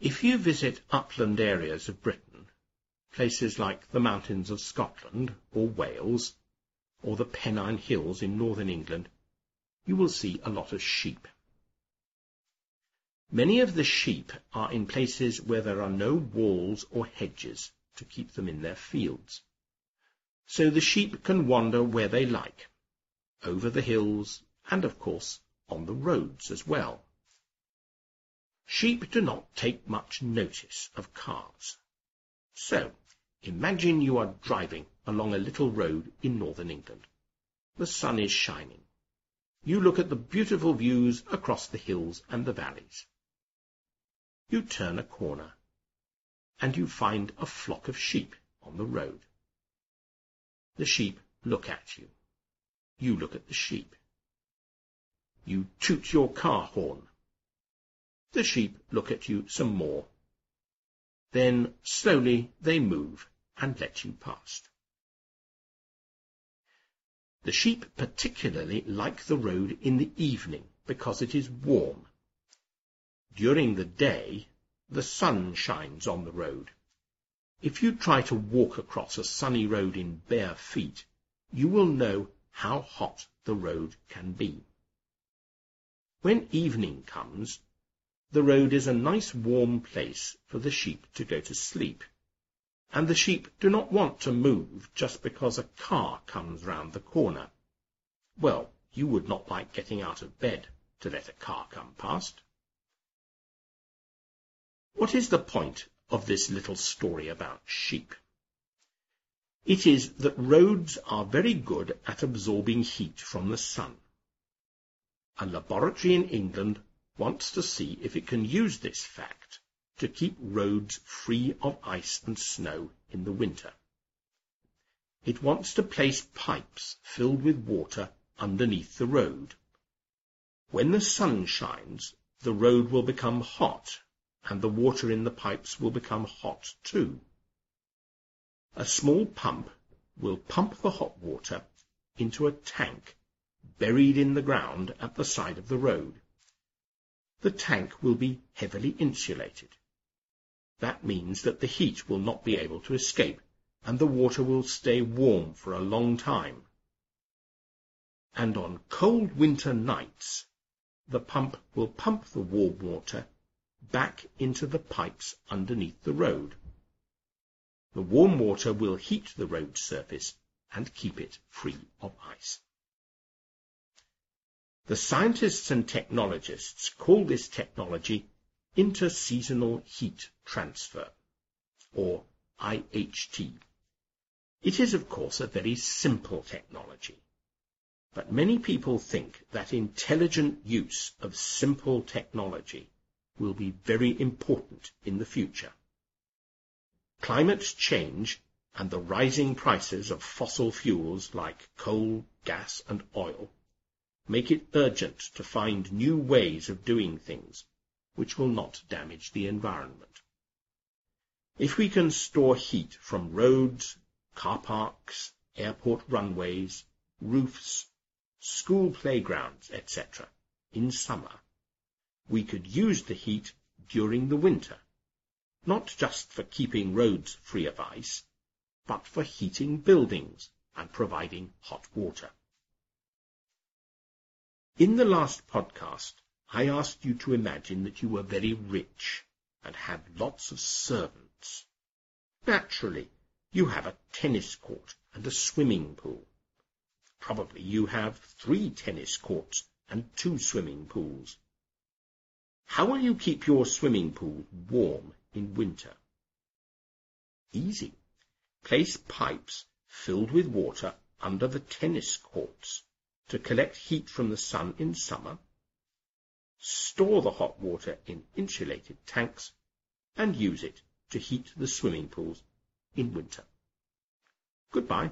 If you visit upland areas of Britain, places like the mountains of Scotland or Wales, or the Pennine Hills in northern England, you will see a lot of sheep. Many of the sheep are in places where there are no walls or hedges to keep them in their fields. So the sheep can wander where they like, over the hills, and of course on the roads as well. Sheep do not take much notice of cars. So, imagine you are driving along a little road in northern England. The sun is shining. You look at the beautiful views across the hills and the valleys. You turn a corner, and you find a flock of sheep on the road. The sheep look at you. You look at the sheep. You toot your car horn. The sheep look at you some more. Then slowly they move and let you past. The sheep particularly like the road in the evening because it is warm during the day, the sun shines on the road. If you try to walk across a sunny road in bare feet, you will know how hot the road can be. When evening comes, the road is a nice warm place for the sheep to go to sleep. And the sheep do not want to move just because a car comes round the corner. Well, you would not like getting out of bed to let a car come past. What is the point of this little story about sheep? It is that roads are very good at absorbing heat from the sun. A laboratory in England wants to see if it can use this fact to keep roads free of ice and snow in the winter. It wants to place pipes filled with water underneath the road. When the sun shines, the road will become hot and the water in the pipes will become hot too. A small pump will pump the hot water into a tank buried in the ground at the side of the road. The tank will be heavily insulated. That means that the heat will not be able to escape, and the water will stay warm for a long time. And on cold winter nights, the pump will pump the warm water back into the pipes underneath the road. The warm water will heat the road surface and keep it free of. The scientists and technologists call this technology interseasonal heat transfer, or IHT. It is, of course, a very simple technology, but many people think that intelligent use of simple technology will be very important in the future. Climate change and the rising prices of fossil fuels like coal, gas and oil make it urgent to find new ways of doing things which will not damage the environment. If we can store heat from roads, car parks, airport runways, roofs, school playgrounds, etc., in summer, we could use the heat during the winter, not just for keeping roads free of ice, but for heating buildings and providing hot water. In the last podcast, I asked you to imagine that you were very rich and had lots of servants. Naturally, you have a tennis court and a swimming pool. Probably you have three tennis courts and two swimming pools. How will you keep your swimming pool warm in winter? Easy. Place pipes filled with water under the tennis courts to collect heat from the sun in summer. Store the hot water in insulated tanks and use it to heat the swimming pools in winter. Goodbye.